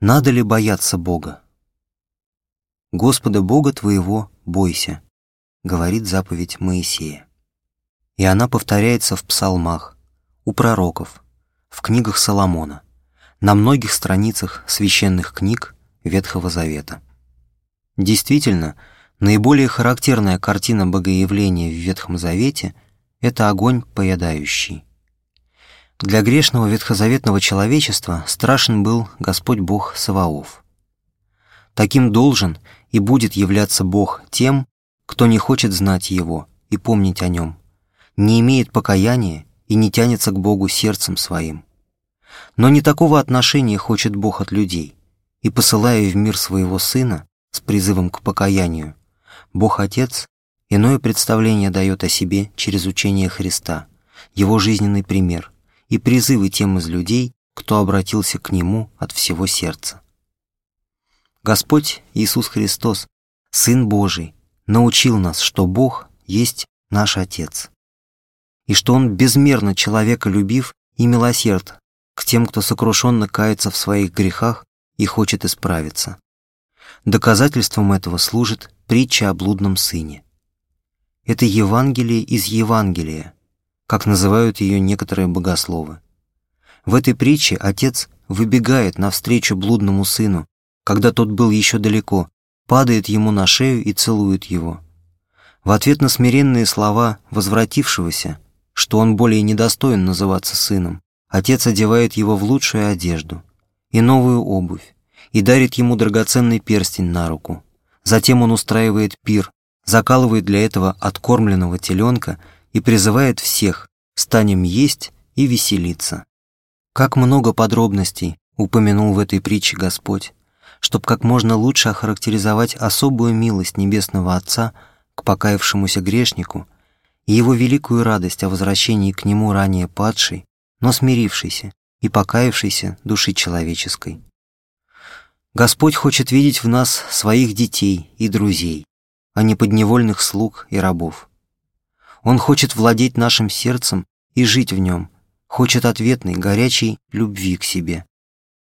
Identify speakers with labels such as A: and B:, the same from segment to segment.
A: Надо ли бояться Бога? Господа Бога твоего бойся, говорит заповедь Моисея. И она повторяется в псалмах, у пророков, в книгах Соломона, на многих страницах священных книг Ветхого Завета. Действительно, наиболее характерная картина богоявления в Ветхом Завете — это огонь поедающий. Для грешного ветхозаветного человечества страшен был Господь Бог Саваоф. Таким должен и будет являться Бог тем, кто не хочет знать Его и помнить о Нем, не имеет покаяния и не тянется к Богу сердцем своим. Но не такого отношения хочет Бог от людей, и, посылая в мир своего Сына с призывом к покаянию, Бог Отец иное представление дает о себе через учение Христа, Его жизненный пример – и призывы тем из людей, кто обратился к Нему от всего сердца. Господь Иисус Христос, Сын Божий, научил нас, что Бог есть наш Отец, и что Он безмерно человека любив и милосерд к тем, кто сокрушенно кается в своих грехах и хочет исправиться. Доказательством этого служит притча о блудном сыне. Это Евангелие из Евангелия, как называют ее некоторые богословы. В этой притче отец выбегает навстречу блудному сыну, когда тот был еще далеко, падает ему на шею и целует его. В ответ на смиренные слова возвратившегося, что он более недостоин называться сыном, отец одевает его в лучшую одежду и новую обувь, и дарит ему драгоценный перстень на руку. Затем он устраивает пир, закалывает для этого откормленного теленка и призывает всех «станем есть и веселиться». Как много подробностей упомянул в этой притче Господь, чтобы как можно лучше охарактеризовать особую милость Небесного Отца к покаявшемуся грешнику и его великую радость о возвращении к Нему ранее падшей, но смирившейся и покаявшейся души человеческой. Господь хочет видеть в нас своих детей и друзей, а не подневольных слуг и рабов. Он хочет владеть нашим сердцем и жить в нем, хочет ответной, горячей любви к себе.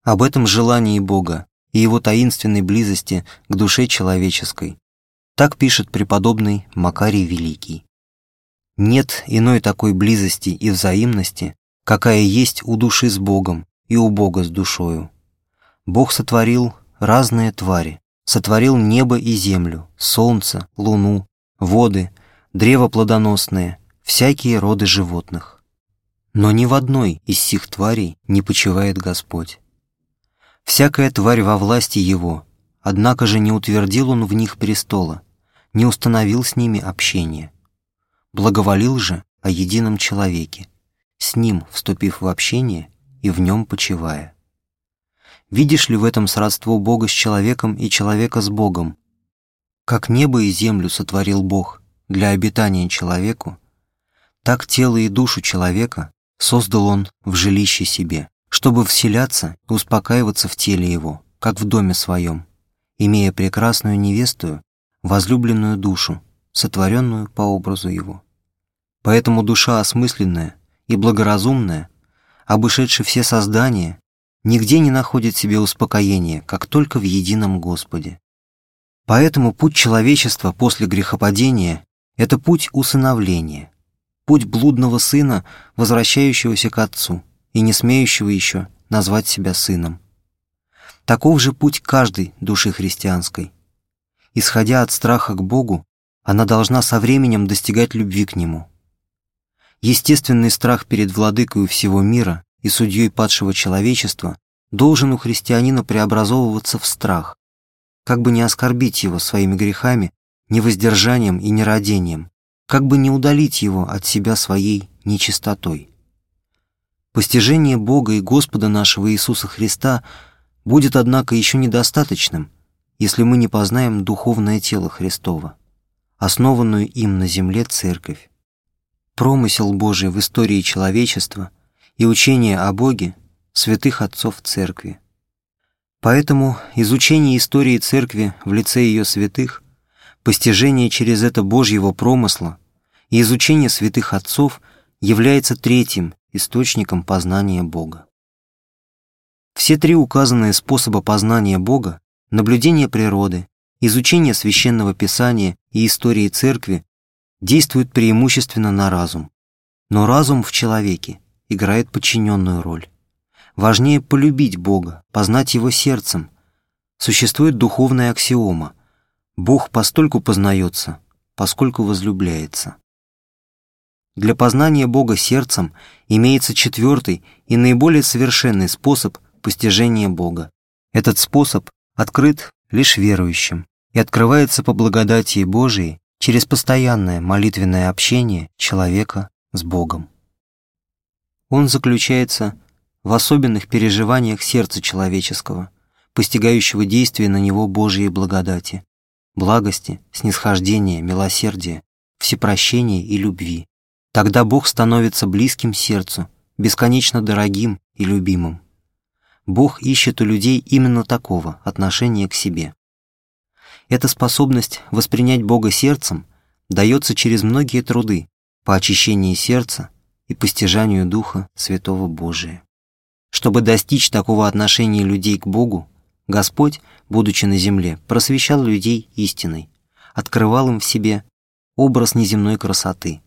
A: Об этом желании Бога и его таинственной близости к душе человеческой. Так пишет преподобный Макарий Великий. Нет иной такой близости и взаимности, какая есть у души с Богом и у Бога с душою. Бог сотворил разные твари, сотворил небо и землю, солнце, луну, воды — древо плодоносное, всякие роды животных. Но ни в одной из сих тварей не почивает Господь. Всякая тварь во власти Его, однако же не утвердил Он в них престола, не установил с ними общение. Благоволил же о едином человеке, с ним вступив в общение и в нем почивая. Видишь ли в этом сродство Бога с человеком и человека с Богом? Как небо и землю сотворил Бог — для обитания человеку, так тело и душу человека создал он в жилище себе, чтобы вселяться и успокаиваться в теле его, как в доме своем, имея прекрасную невестую, возлюбленную душу, сотворенную по образу его. Поэтому душа осмысленная и благоразумная, обышедшая все создания, нигде не находит себе успокоения, как только в едином Господе. Поэтому путь человечества после грехопадения это путь усыновления, путь блудного сына, возвращающегося к отцу и не смеющего еще назвать себя сыном. Таков же путь каждой души христианской. Исходя от страха к Богу, она должна со временем достигать любви к Нему. Естественный страх перед владыкою всего мира и судьей падшего человечества должен у христианина преобразовываться в страх, как бы не оскорбить его своими грехами невоздержанием и нерадением, как бы не удалить его от себя своей нечистотой. Постижение Бога и Господа нашего Иисуса Христа будет, однако, еще недостаточным, если мы не познаем духовное тело Христова, основанную им на земле Церковь. Промысел Божий в истории человечества и учение о Боге святых отцов Церкви. Поэтому изучение истории Церкви в лице ее святых Постижение через это Божьего промысла и изучение святых отцов является третьим источником познания Бога. Все три указанные способа познания Бога – наблюдение природы, изучение священного писания и истории церкви – действуют преимущественно на разум. Но разум в человеке играет подчиненную роль. Важнее полюбить Бога, познать Его сердцем. Существует духовная аксиома – Бог постольку познается, поскольку возлюбляется. Для познания Бога сердцем имеется четвертый и наиболее совершенный способ постижения Бога. Этот способ открыт лишь верующим и открывается по благодати Божией через постоянное молитвенное общение человека с Богом. Он заключается в особенных переживаниях сердца человеческого, постигающего действие на него Божьей благодати, благости, снисхождения, милосердия, всепрощения и любви. Тогда Бог становится близким сердцу, бесконечно дорогим и любимым. Бог ищет у людей именно такого отношения к себе. Эта способность воспринять Бога сердцем дается через многие труды по очищении сердца и постижанию Духа Святого Божия. Чтобы достичь такого отношения людей к Богу, Господь, будучи на земле, просвещал людей истиной, открывал им в себе образ неземной красоты –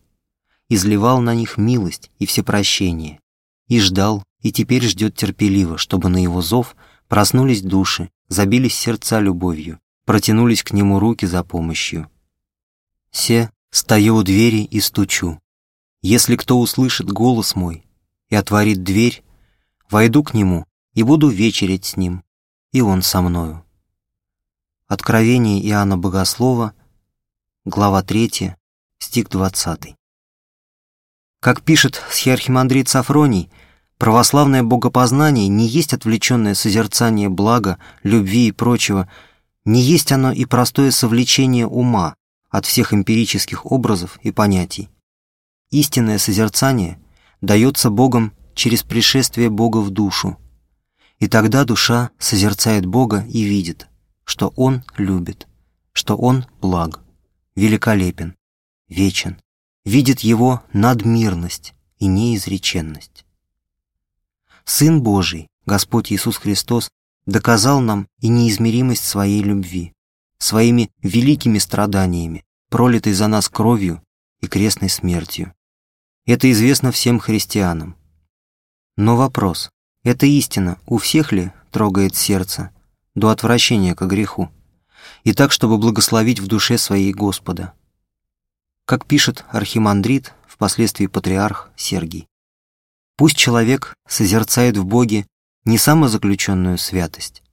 A: изливал на них милость и всепрощение, и ждал, и теперь ждет терпеливо, чтобы на его зов проснулись души, забились сердца любовью, протянулись к нему руки за помощью. «Се, стою у двери и стучу. Если кто услышит голос мой и отворит дверь, войду к нему и буду вечерить с ним, и он со мною». Откровение Иоанна Богослова, глава 3, стих 20. Как пишет схиархимандрит Сафроний, православное богопознание не есть отвлеченное созерцание блага, любви и прочего, не есть оно и простое совлечение ума от всех эмпирических образов и понятий. Истинное созерцание дается Богом через пришествие Бога в душу, и тогда душа созерцает Бога и видит, что Он любит, что Он благ, великолепен, вечен, видит его надмирность и неизреченность. Сын Божий, Господь Иисус Христос, доказал нам и неизмеримость своей любви, своими великими страданиями, пролитой за нас кровью и крестной смертью. Это известно всем христианам. Но вопрос, эта истина у всех ли трогает сердце до отвращения к греху, и так, чтобы благословить в душе своей Господа – как пишет архимандрит, впоследствии патриарх Сергий. Пусть человек созерцает в Боге не самозаключенную святость,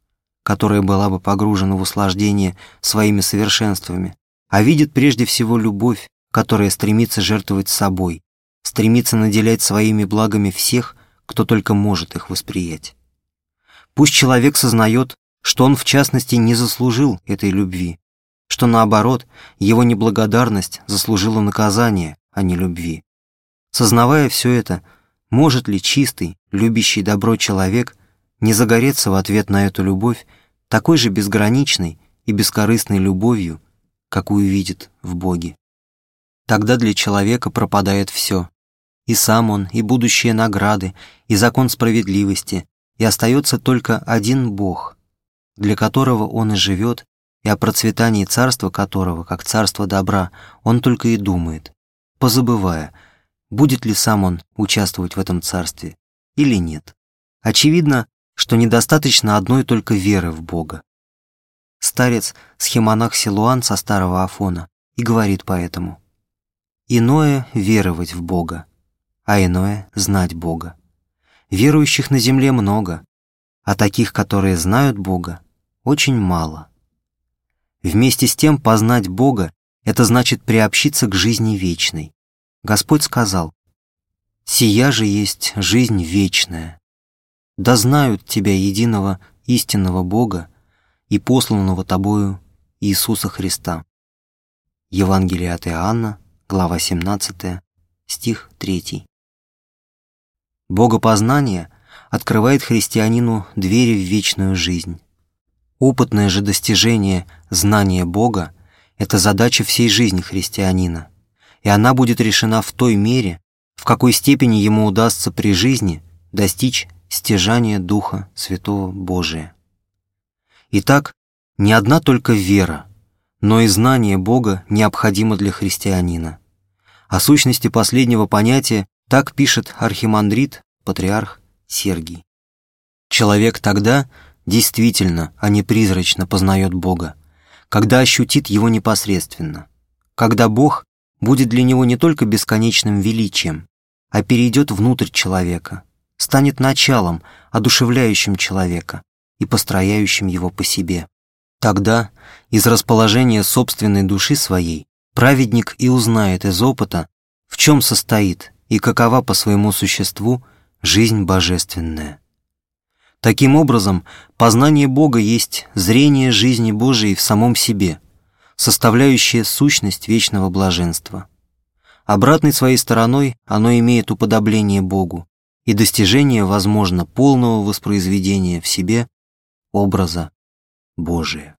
A: которая была бы погружена в услаждение своими совершенствами, а видит прежде всего любовь, которая стремится жертвовать собой, стремится наделять своими благами всех, кто только может их восприять. Пусть человек сознает, что он в частности не заслужил этой любви, что наоборот, его неблагодарность заслужила наказание, а не любви. Сознавая все это, может ли чистый, любящий добро человек не загореться в ответ на эту любовь такой же безграничной и бескорыстной любовью, какую видит в Боге? Тогда для человека пропадает все. И сам он, и будущие награды, и закон справедливости, и остается только один Бог, для которого он и живет, и о процветании царства которого, как царство добра, он только и думает, позабывая, будет ли сам он участвовать в этом царстве или нет. Очевидно, что недостаточно одной только веры в Бога. Старец, схемонах Силуан со старого Афона, и говорит поэтому. Иное — веровать в Бога, а иное — знать Бога. Верующих на земле много, а таких, которые знают Бога, очень мало. Вместе с тем познать Бога — это значит приобщиться к жизни вечной. Господь сказал, «Сия же есть жизнь вечная. Да знают Тебя единого истинного Бога и посланного Тобою Иисуса Христа». Евангелие от Иоанна, глава 17, стих 3. Богопознание открывает христианину двери в вечную жизнь. Опытное же достижение знания Бога — это задача всей жизни христианина, и она будет решена в той мере, в какой степени ему удастся при жизни достичь стяжание Духа Святого Божия. Итак, не одна только вера, но и знание Бога необходимо для христианина. О сущности последнего понятия так пишет архимандрит, патриарх Сергий. Человек тогда действительно, а не призрачно познает Бога, когда ощутит Его непосредственно, когда Бог будет для него не только бесконечным величием, а перейдет внутрь человека, станет началом, одушевляющим человека и построяющим его по себе. Тогда из расположения собственной души своей праведник и узнает из опыта, в чем состоит и какова по своему существу жизнь божественная. Таким образом, познание Бога есть зрение жизни Божией в самом себе, составляющее сущность вечного блаженства. Обратной своей стороной оно имеет уподобление Богу, и достижение возможно полного воспроизведения в себе образа Божия.